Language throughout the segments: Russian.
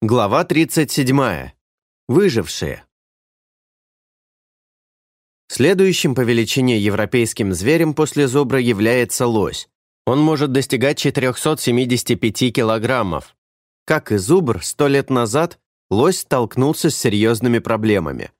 Глава 37. Выжившие. Следующим по величине европейским зверем после зубра является лось. Он может достигать 475 килограммов. Как и зубр, сто лет назад лось столкнулся с серьезными проблемами.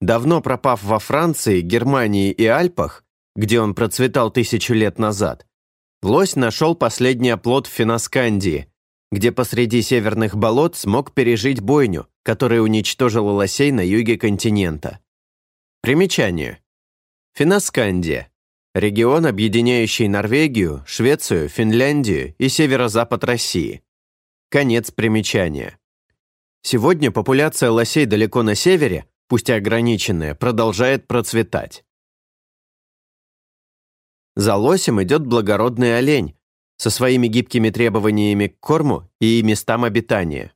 Давно пропав во Франции, Германии и Альпах, где он процветал тысячу лет назад, лось нашел последний оплот в Финоскандии – где посреди северных болот смог пережить бойню, которая уничтожила лосей на юге континента. Примечание. Финоскандия. Регион, объединяющий Норвегию, Швецию, Финляндию и северо-запад России. Конец примечания. Сегодня популяция лосей далеко на севере, пусть и ограниченная, продолжает процветать. За лосем идет благородный олень, со своими гибкими требованиями к корму и местам обитания.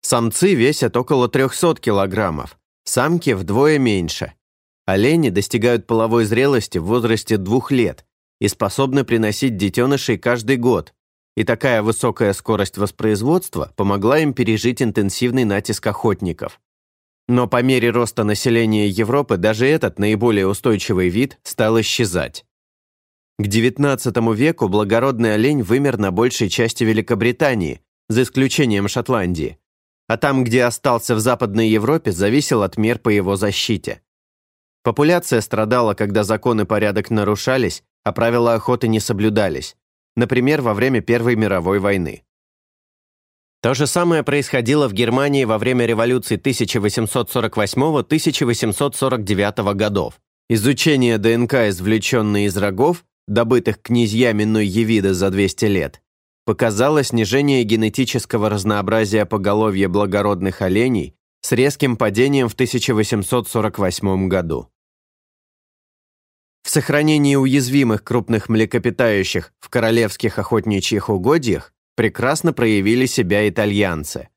Самцы весят около 300 килограммов, самки вдвое меньше. Олени достигают половой зрелости в возрасте двух лет и способны приносить детенышей каждый год, и такая высокая скорость воспроизводства помогла им пережить интенсивный натиск охотников. Но по мере роста населения Европы даже этот наиболее устойчивый вид стал исчезать. К XIX веку благородный олень вымер на большей части Великобритании, за исключением Шотландии, а там, где остался в Западной Европе, зависел от мер по его защите. Популяция страдала, когда закон и порядок нарушались, а правила охоты не соблюдались, например, во время Первой мировой войны. То же самое происходило в Германии во время революции 1848-1849 годов. Изучение ДНК, извлеченной из рогов, добытых князьями Нойевида за 200 лет, показало снижение генетического разнообразия поголовья благородных оленей с резким падением в 1848 году. В сохранении уязвимых крупных млекопитающих в королевских охотничьих угодьях прекрасно проявили себя итальянцы.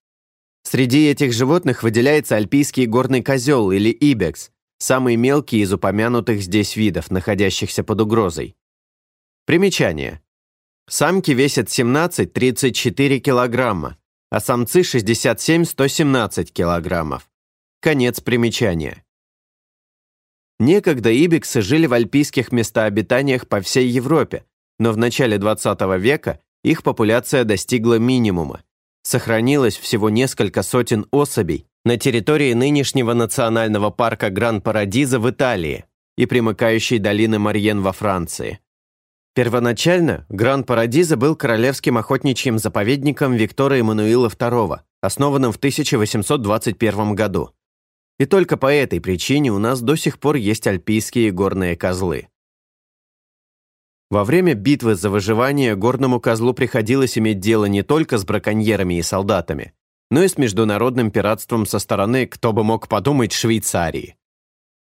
Среди этих животных выделяется альпийский горный козел или ибекс, самый мелкий из упомянутых здесь видов, находящихся под угрозой. Примечание. Самки весят 17-34 килограмма, а самцы 67-117 килограммов. Конец примечания. Некогда ибиксы жили в альпийских местообитаниях по всей Европе, но в начале 20 века их популяция достигла минимума. Сохранилось всего несколько сотен особей на территории нынешнего национального парка Гран-Парадиза в Италии и примыкающей долины Марьен во Франции. Первоначально Гран-Парадиза был королевским охотничьим заповедником Виктора Эммануила II, основанным в 1821 году. И только по этой причине у нас до сих пор есть альпийские горные козлы. Во время битвы за выживание горному козлу приходилось иметь дело не только с браконьерами и солдатами, но и с международным пиратством со стороны, кто бы мог подумать, Швейцарии.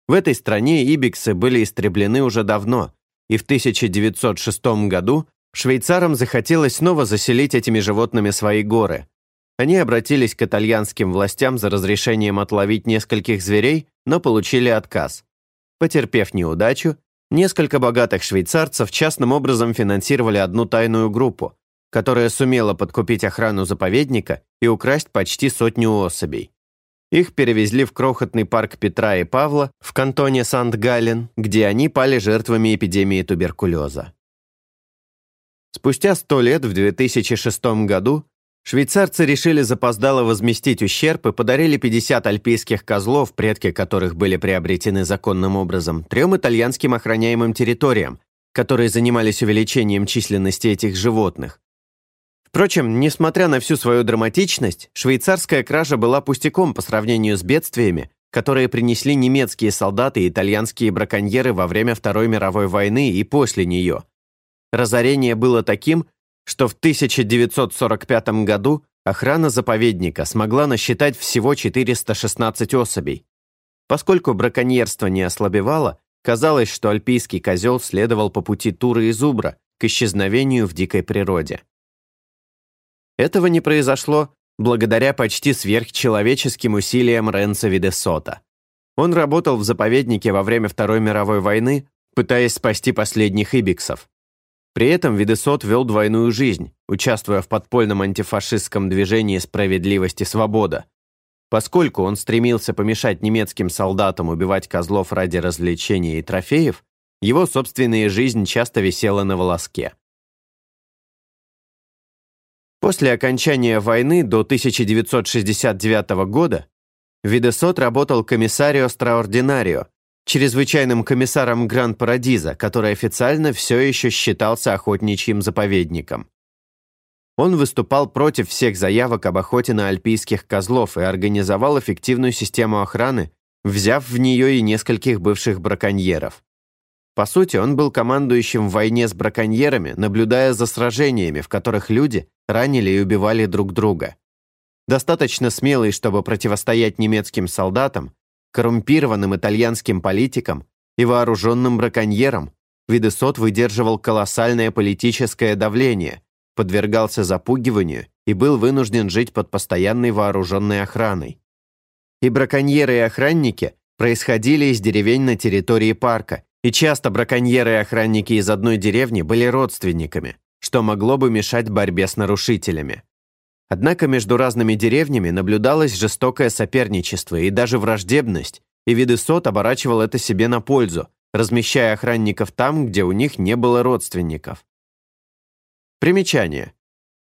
В этой стране ибиксы были истреблены уже давно, и в 1906 году швейцарам захотелось снова заселить этими животными свои горы. Они обратились к итальянским властям за разрешением отловить нескольких зверей, но получили отказ. Потерпев неудачу, несколько богатых швейцарцев частным образом финансировали одну тайную группу, которая сумела подкупить охрану заповедника и украсть почти сотню особей. Их перевезли в крохотный парк Петра и Павла в кантоне Сант-Галлен, где они пали жертвами эпидемии туберкулеза. Спустя сто лет, в 2006 году, швейцарцы решили запоздало возместить ущерб и подарили 50 альпийских козлов, предки которых были приобретены законным образом, трем итальянским охраняемым территориям, которые занимались увеличением численности этих животных, Впрочем, несмотря на всю свою драматичность, швейцарская кража была пустяком по сравнению с бедствиями, которые принесли немецкие солдаты и итальянские браконьеры во время Второй мировой войны и после нее. Разорение было таким, что в 1945 году охрана заповедника смогла насчитать всего 416 особей. Поскольку браконьерство не ослабевало, казалось, что альпийский козел следовал по пути Туры и Зубра к исчезновению в дикой природе. Этого не произошло благодаря почти сверхчеловеческим усилиям Ренца Видесота. Он работал в заповеднике во время Второй мировой войны, пытаясь спасти последних ибиксов. При этом Видесот вел двойную жизнь, участвуя в подпольном антифашистском движении «Справедливость и свобода». Поскольку он стремился помешать немецким солдатам убивать козлов ради развлечения и трофеев, его собственная жизнь часто висела на волоске. После окончания войны до 1969 года Видесот работал комиссарио страординарио, чрезвычайным комиссаром Гранд-Парадиза, который официально все еще считался охотничьим заповедником. Он выступал против всех заявок об охоте на альпийских козлов и организовал эффективную систему охраны, взяв в нее и нескольких бывших браконьеров. По сути, он был командующим в войне с браконьерами, наблюдая за сражениями, в которых люди ранили и убивали друг друга. Достаточно смелый, чтобы противостоять немецким солдатам, коррумпированным итальянским политикам и вооруженным браконьерам, Видесот выдерживал колоссальное политическое давление, подвергался запугиванию и был вынужден жить под постоянной вооруженной охраной. И браконьеры и охранники происходили из деревень на территории парка, и часто браконьеры и охранники из одной деревни были родственниками, что могло бы мешать борьбе с нарушителями. Однако между разными деревнями наблюдалось жестокое соперничество и даже враждебность, и Видесот оборачивал это себе на пользу, размещая охранников там, где у них не было родственников. Примечание.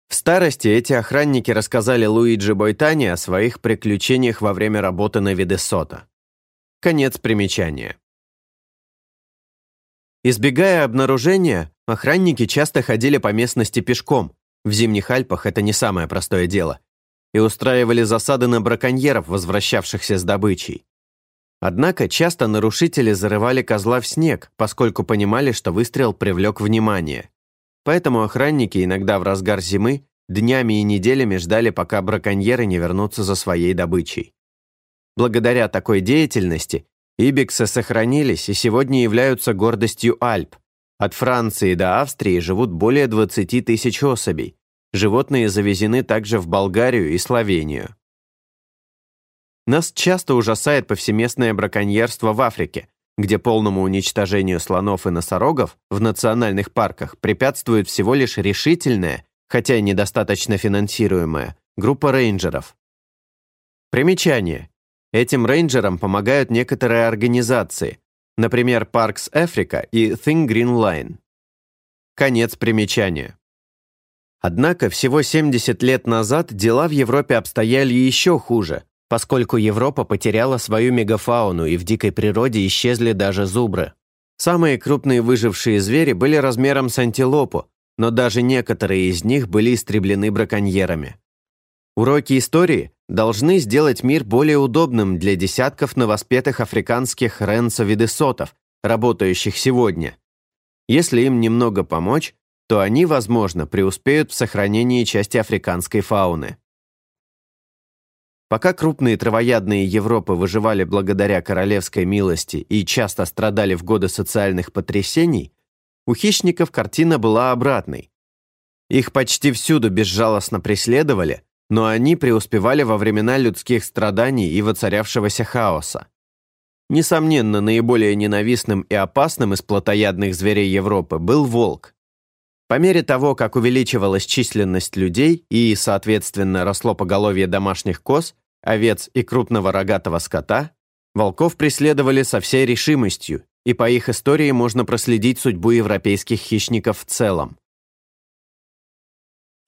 В старости эти охранники рассказали Луиджи Бойтане о своих приключениях во время работы на Видесота. Конец примечания. Избегая обнаружения, охранники часто ходили по местности пешком, в зимних Альпах это не самое простое дело. И устраивали засады на браконьеров, возвращавшихся с добычей. Однако часто нарушители зарывали козла в снег, поскольку понимали, что выстрел привлек внимание. Поэтому охранники иногда в разгар зимы днями и неделями ждали, пока браконьеры не вернутся за своей добычей. Благодаря такой деятельности ибиксы сохранились и сегодня являются гордостью Альп, от Франции до Австрии живут более 20 тысяч особей. Животные завезены также в Болгарию и Словению. Нас часто ужасает повсеместное браконьерство в Африке, где полному уничтожению слонов и носорогов в национальных парках препятствует всего лишь решительная, хотя и недостаточно финансируемая, группа рейнджеров. Примечание. Этим рейнджерам помогают некоторые организации, например, Parks Africa и Think Green Line. Конец примечания. Однако всего 70 лет назад дела в Европе обстояли еще хуже, поскольку Европа потеряла свою мегафауну и в дикой природе исчезли даже зубры. Самые крупные выжившие звери были размером с антилопу, но даже некоторые из них были истреблены браконьерами. Уроки истории должны сделать мир более удобным для десятков новоспетых африканских ренцо-видесотов, работающих сегодня. Если им немного помочь, то они, возможно, преуспеют в сохранении части африканской фауны. Пока крупные травоядные Европы выживали благодаря королевской милости и часто страдали в годы социальных потрясений, у хищников картина была обратной. Их почти всюду безжалостно преследовали, но они преуспевали во времена людских страданий и воцарявшегося хаоса. Несомненно, наиболее ненавистным и опасным из плотоядных зверей Европы был волк. По мере того, как увеличивалась численность людей и, соответственно, росло поголовье домашних коз, овец и крупного рогатого скота, волков преследовали со всей решимостью, и по их истории можно проследить судьбу европейских хищников в целом.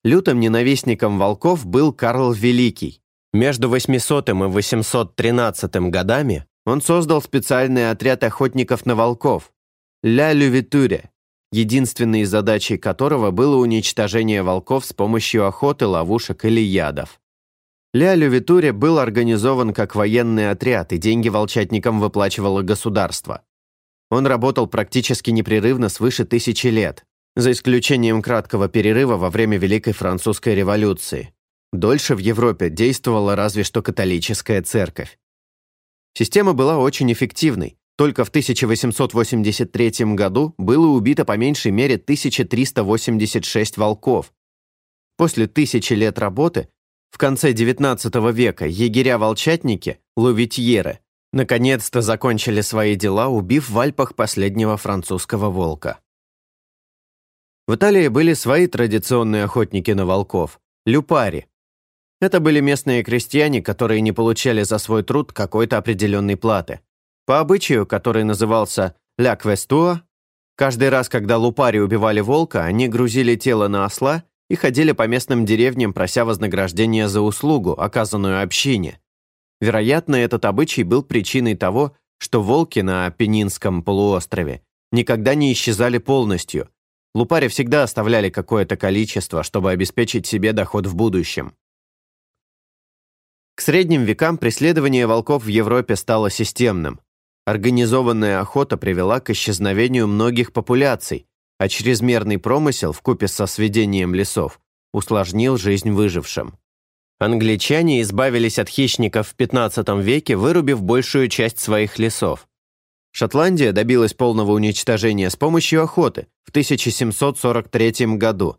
Лютым ненавистником волков был Карл Великий. Между 800 и 813 годами он создал специальный отряд охотников на волков «Ля Лювитуре», единственной задачей которого было уничтожение волков с помощью охоты, ловушек или ядов. «Ля Лювитуре» был организован как военный отряд, и деньги волчатникам выплачивало государство. Он работал практически непрерывно свыше тысячи лет, за исключением краткого перерыва во время Великой Французской революции. Дольше в Европе действовала разве что католическая церковь. Система была очень эффективной. Только в 1883 году было убито по меньшей мере 1386 волков. После тысячи лет работы в конце XIX века егеря-волчатники, лувитьеры, наконец-то закончили свои дела, убив в Альпах последнего французского волка. В Италии были свои традиционные охотники на волков – люпари. Это были местные крестьяне, которые не получали за свой труд какой-то определенной платы. По обычаю, который назывался «ля квестуа», каждый раз, когда лупари убивали волка, они грузили тело на осла и ходили по местным деревням, прося вознаграждения за услугу, оказанную общине. Вероятно, этот обычай был причиной того, что волки на Пенинском полуострове никогда не исчезали полностью. Лупари всегда оставляли какое-то количество, чтобы обеспечить себе доход в будущем. К средним векам преследование волков в Европе стало системным. Организованная охота привела к исчезновению многих популяций, а чрезмерный промысел вкупе со сведением лесов усложнил жизнь выжившим. Англичане избавились от хищников в 15 веке, вырубив большую часть своих лесов. Шотландия добилась полного уничтожения с помощью охоты в 1743 году.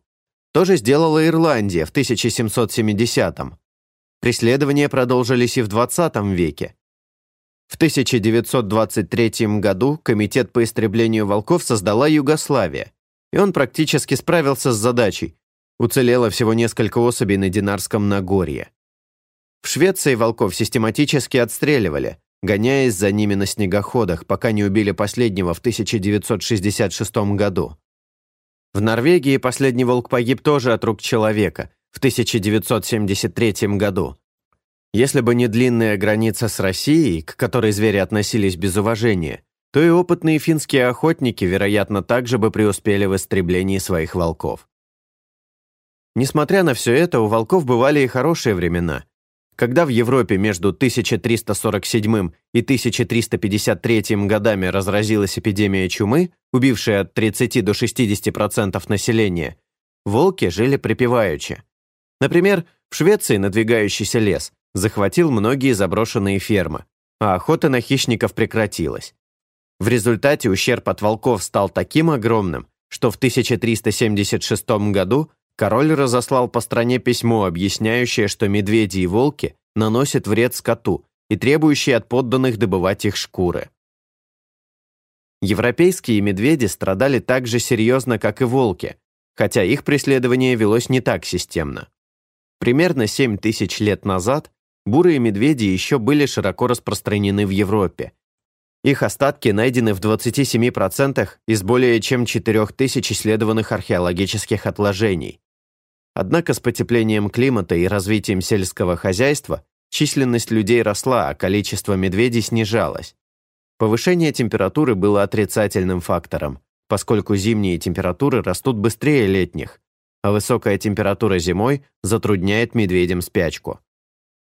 То же сделала Ирландия в 1770 -м. Преследования продолжились и в 20 веке. В 1923 году Комитет по истреблению волков создала Югославия, и он практически справился с задачей, Уцелело всего несколько особей на Динарском Нагорье. В Швеции волков систематически отстреливали, гоняясь за ними на снегоходах, пока не убили последнего в 1966 году. В Норвегии последний волк погиб тоже от рук человека в 1973 году. Если бы не длинная граница с Россией, к которой звери относились без уважения, то и опытные финские охотники, вероятно, также бы преуспели в истреблении своих волков. Несмотря на все это, у волков бывали и хорошие времена. Когда в Европе между 1347 и 1353 годами разразилась эпидемия чумы, убившая от 30 до 60% населения, волки жили припеваючи. Например, в Швеции надвигающийся лес захватил многие заброшенные фермы, а охота на хищников прекратилась. В результате ущерб от волков стал таким огромным, что в 1376 году король разослал по стране письмо, объясняющее, что медведи и волки наносят вред скоту и требующие от подданных добывать их шкуры. Европейские медведи страдали так же серьезно, как и волки, хотя их преследование велось не так системно. Примерно 7 тысяч лет назад бурые медведи еще были широко распространены в Европе. Их остатки найдены в 27% из более чем 4000 исследованных археологических отложений. Однако с потеплением климата и развитием сельского хозяйства численность людей росла, а количество медведей снижалось. Повышение температуры было отрицательным фактором, поскольку зимние температуры растут быстрее летних, а высокая температура зимой затрудняет медведям спячку.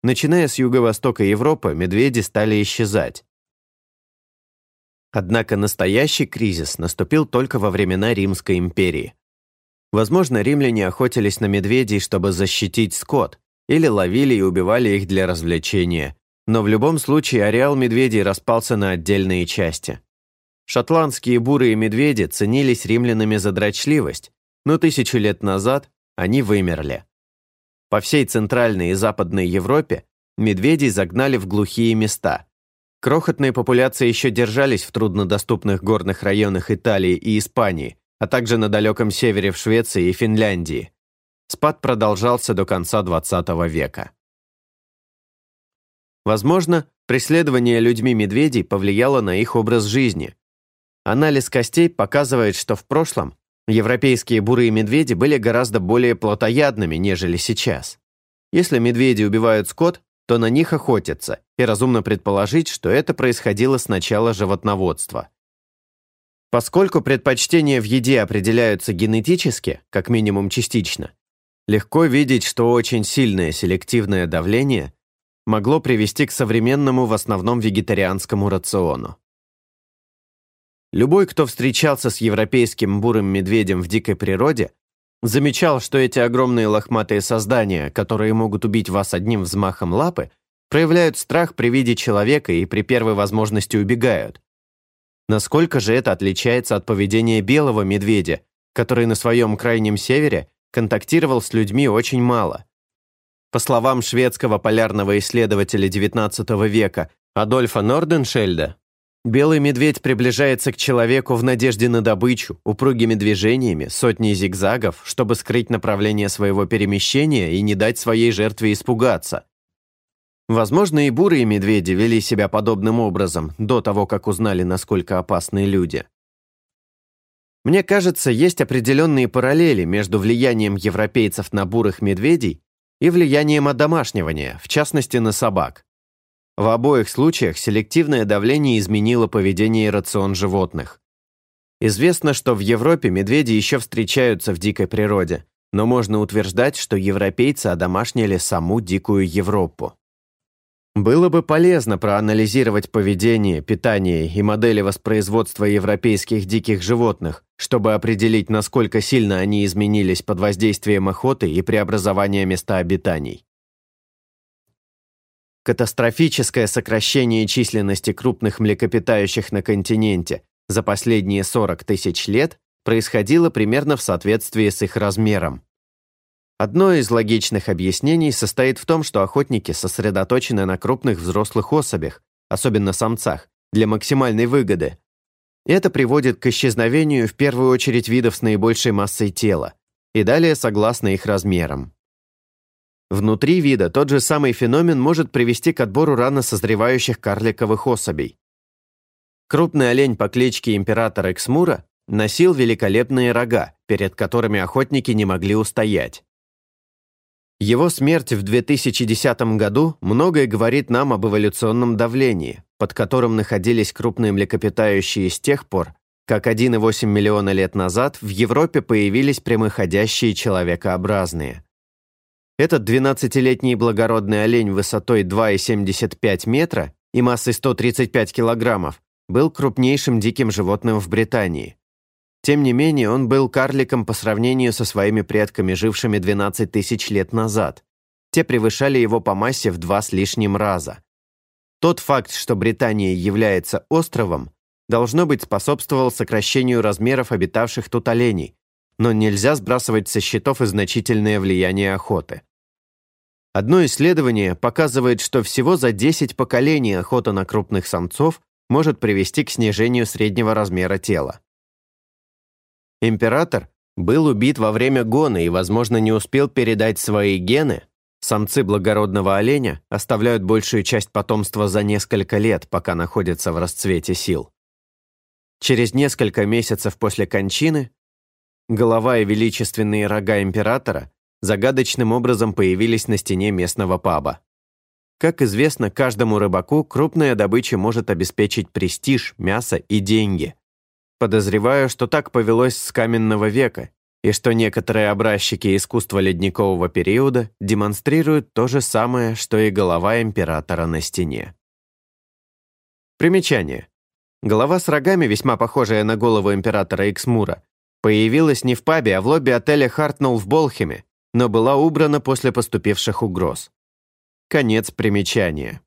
Начиная с юго-востока Европы, медведи стали исчезать. Однако настоящий кризис наступил только во времена Римской империи. Возможно, римляне охотились на медведей, чтобы защитить скот, или ловили и убивали их для развлечения. Но в любом случае ареал медведей распался на отдельные части. Шотландские бурые медведи ценились римлянами за дрочливость, но тысячу лет назад они вымерли. По всей Центральной и Западной Европе медведей загнали в глухие места. Крохотные популяции еще держались в труднодоступных горных районах Италии и Испании, а также на далеком севере в Швеции и Финляндии. Спад продолжался до конца XX века. Возможно, преследование людьми медведей повлияло на их образ жизни. Анализ костей показывает, что в прошлом европейские бурые медведи были гораздо более плотоядными, нежели сейчас. Если медведи убивают скот, то на них охотятся, и разумно предположить, что это происходило с начала животноводства. Поскольку предпочтения в еде определяются генетически, как минимум частично, легко видеть, что очень сильное селективное давление могло привести к современному в основном вегетарианскому рациону. Любой, кто встречался с европейским бурым медведем в дикой природе, замечал, что эти огромные лохматые создания, которые могут убить вас одним взмахом лапы, проявляют страх при виде человека и при первой возможности убегают. Насколько же это отличается от поведения белого медведя, который на своем крайнем севере контактировал с людьми очень мало? По словам шведского полярного исследователя XIX века Адольфа Норденшельда, Белый медведь приближается к человеку в надежде на добычу, упругими движениями, сотней зигзагов, чтобы скрыть направление своего перемещения и не дать своей жертве испугаться. Возможно, и бурые медведи вели себя подобным образом до того, как узнали, насколько опасны люди. Мне кажется, есть определенные параллели между влиянием европейцев на бурых медведей и влиянием одомашнивания, в частности на собак. В обоих случаях селективное давление изменило поведение и рацион животных. Известно, что в Европе медведи еще встречаются в дикой природе, но можно утверждать, что европейцы одомашнили саму дикую Европу. Было бы полезно проанализировать поведение, питание и модели воспроизводства европейских диких животных, чтобы определить, насколько сильно они изменились под воздействием охоты и преобразования места обитаний. Катастрофическое сокращение численности крупных млекопитающих на континенте за последние 40 тысяч лет происходило примерно в соответствии с их размером. Одно из логичных объяснений состоит в том, что охотники сосредоточены на крупных взрослых особях, особенно самцах, для максимальной выгоды. Это приводит к исчезновению в первую очередь видов с наибольшей массой тела, и далее согласно их размерам. Внутри вида тот же самый феномен может привести к отбору рано созревающих карликовых особей. Крупный олень по кличке Император Эксмура носил великолепные рога, перед которыми охотники не могли устоять. Его смерть в 2010 году многое говорит нам об эволюционном давлении, под которым находились крупные млекопитающие с тех пор, как 1,8 миллиона лет назад в Европе появились прямоходящие человекообразные. Этот 12-летний благородный олень высотой 2,75 метра и массой 135 килограммов был крупнейшим диким животным в Британии. Тем не менее, он был карликом по сравнению со своими предками, жившими 12 тысяч лет назад. Те превышали его по массе в два с лишним раза. Тот факт, что Британия является островом, должно быть способствовал сокращению размеров обитавших тут оленей, но нельзя сбрасывать со счетов и значительное влияние охоты. Одно исследование показывает, что всего за 10 поколений охота на крупных самцов может привести к снижению среднего размера тела. Император был убит во время гона и, возможно, не успел передать свои гены. Самцы благородного оленя оставляют большую часть потомства за несколько лет, пока находятся в расцвете сил. Через несколько месяцев после кончины голова и величественные рога императора загадочным образом появились на стене местного паба. Как известно, каждому рыбаку крупная добыча может обеспечить престиж, мясо и деньги. Подозреваю, что так повелось с каменного века, и что некоторые образчики искусства ледникового периода демонстрируют то же самое, что и голова императора на стене. Примечание. Голова с рогами, весьма похожая на голову императора Иксмура, появилась не в пабе, а в лобби отеля «Хартнелл» в Болхеме, но была убрана после поступивших угроз. Конец примечания.